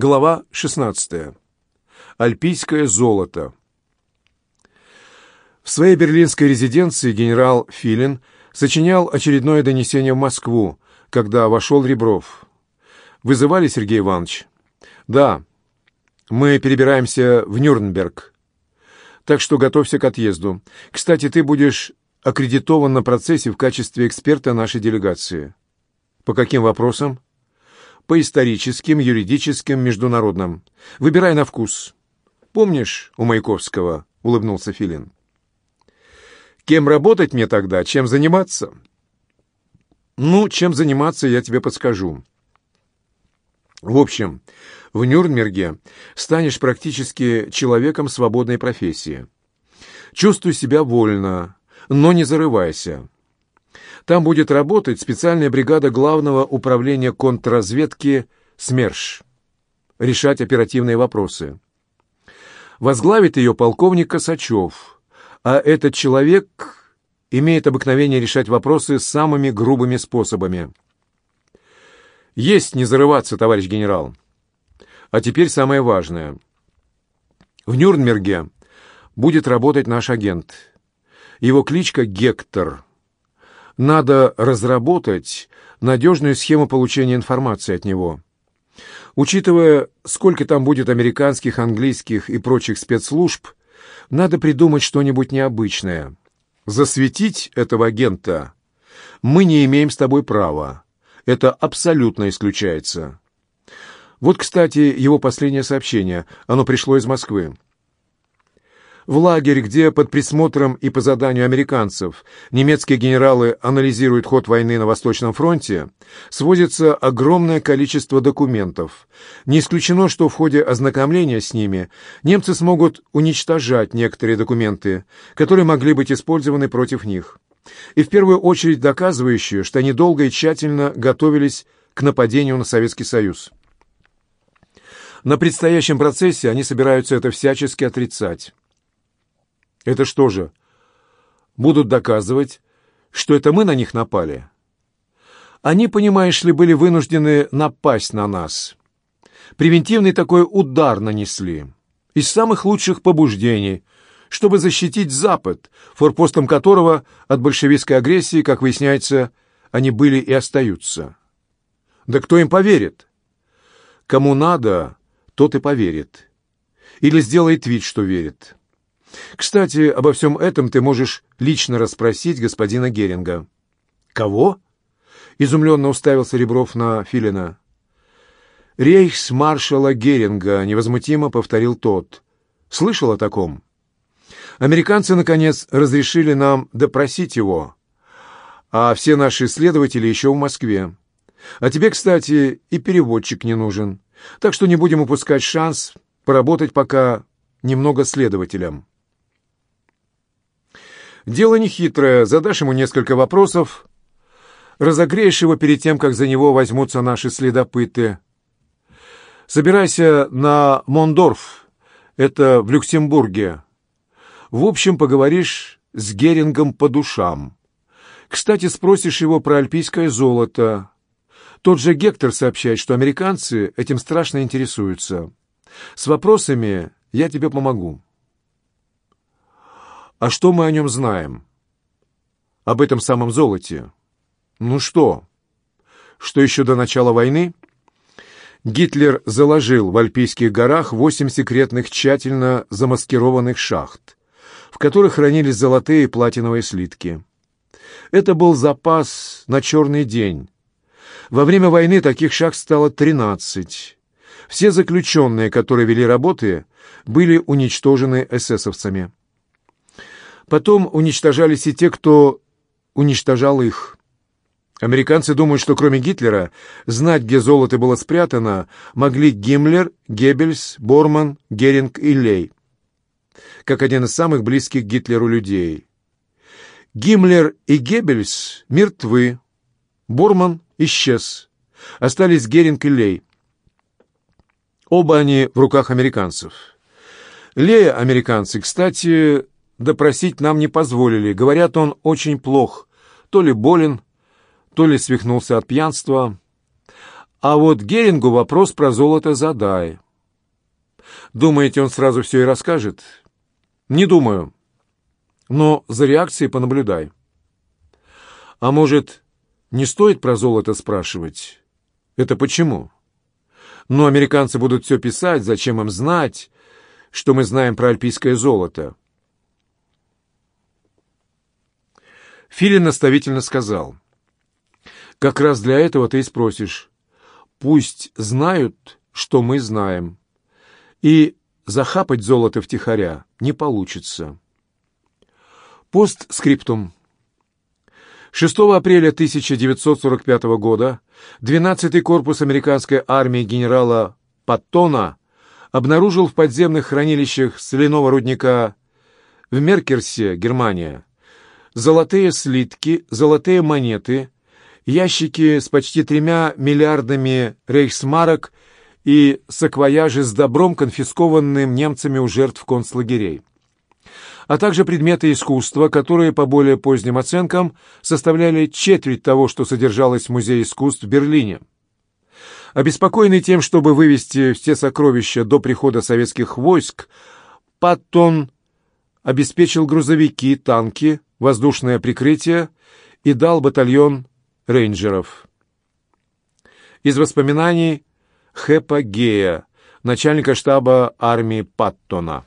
Глава 16. Альпийское золото. В своей берлинской резиденции генерал Филин сочинял очередное донесение в Москву, когда вошел Ребров. «Вызывали, Сергей Иванович?» «Да. Мы перебираемся в Нюрнберг. Так что готовься к отъезду. Кстати, ты будешь аккредитован на процессе в качестве эксперта нашей делегации». «По каким вопросам?» по историческим, юридическим, международным. Выбирай на вкус. Помнишь у Маяковского? — улыбнулся Филин. Кем работать мне тогда? Чем заниматься? Ну, чем заниматься, я тебе подскажу. В общем, в Нюрнберге станешь практически человеком свободной профессии. Чувствуй себя вольно, но не зарывайся. Там будет работать специальная бригада Главного управления контрразведки СМЕРШ. Решать оперативные вопросы. Возглавит ее полковник Косачев, а этот человек имеет обыкновение решать вопросы самыми грубыми способами. Есть не зарываться, товарищ генерал. А теперь самое важное. В Нюрнберге будет работать наш агент. Его кличка Гектор – надо разработать надежную схему получения информации от него. Учитывая, сколько там будет американских, английских и прочих спецслужб, надо придумать что-нибудь необычное. Засветить этого агента мы не имеем с тобой права. Это абсолютно исключается. Вот, кстати, его последнее сообщение. Оно пришло из Москвы в лагерь, где под присмотром и по заданию американцев немецкие генералы анализируют ход войны на Восточном фронте, сводится огромное количество документов. Не исключено, что в ходе ознакомления с ними немцы смогут уничтожать некоторые документы, которые могли быть использованы против них, и в первую очередь доказывающие, что они долго и тщательно готовились к нападению на Советский Союз. На предстоящем процессе они собираются это всячески отрицать. Это что же, будут доказывать, что это мы на них напали? Они, понимаешь ли, были вынуждены напасть на нас. Превентивный такой удар нанесли. Из самых лучших побуждений, чтобы защитить Запад, форпостом которого от большевистской агрессии, как выясняется, они были и остаются. Да кто им поверит? Кому надо, тот и поверит. Или сделает вид, что верит. Кстати, обо всем этом ты можешь лично расспросить господина Геринга». «Кого?» — изумленно уставился Ребров на Филина. Рейхсмаршала Геринга», — невозмутимо повторил тот. «Слышал о таком?» «Американцы, наконец, разрешили нам допросить его, а все наши следователи еще в Москве. А тебе, кстати, и переводчик не нужен, так что не будем упускать шанс поработать пока немного следователем». Дело не хитрое. Задашь ему несколько вопросов, разогреешь его перед тем, как за него возьмутся наши следопыты. Собирайся на Мондорф, это в Люксембурге. В общем, поговоришь с Герингом по душам. Кстати, спросишь его про альпийское золото. Тот же Гектор сообщает, что американцы этим страшно интересуются. С вопросами я тебе помогу. А что мы о нем знаем? Об этом самом золоте. Ну что? Что еще до начала войны? Гитлер заложил в Альпийских горах восемь секретных тщательно замаскированных шахт, в которых хранились золотые и платиновые слитки. Это был запас на черный день. Во время войны таких шахт стало 13. Все заключенные, которые вели работы, были уничтожены эсэсовцами. Потом уничтожались и те, кто уничтожал их. Американцы думают, что кроме Гитлера знать, где золото было спрятано, могли Гиммлер, Геббельс, Борман, Геринг и Лей, как один из самых близких Гитлеру людей. Гиммлер и Геббельс мертвы, Борман исчез, остались Геринг и Лей. Оба они в руках американцев. Лея американцы, кстати, Допросить нам не позволили. Говорят, он очень плох. То ли болен, то ли свихнулся от пьянства. А вот Герингу вопрос про золото задай. Думаете, он сразу все и расскажет? Не думаю. Но за реакцией понаблюдай. А может, не стоит про золото спрашивать? Это почему? Но американцы будут все писать, зачем им знать, что мы знаем про альпийское золото? Филин наставительно сказал. «Как раз для этого ты и спросишь. Пусть знают, что мы знаем. И захапать золото втихаря не получится». Постскриптум. 6 апреля 1945 года 12-й корпус американской армии генерала Паттона обнаружил в подземных хранилищах соляного рудника в Меркерсе, Германия, золотые слитки, золотые монеты, ящики с почти тремя миллиардами рейхсмарок и саквояжи с добром, конфискованным немцами у жертв концлагерей а также предметы искусства, которые, по более поздним оценкам, составляли четверть того, что содержалось в Музее искусств в Берлине. Обеспокоенный тем, чтобы вывести все сокровища до прихода советских войск, Паттон обеспечил грузовики, танки, воздушное прикрытие и дал батальон рейнджеров. Из воспоминаний Хэпа Гея, начальника штаба армии Паттона.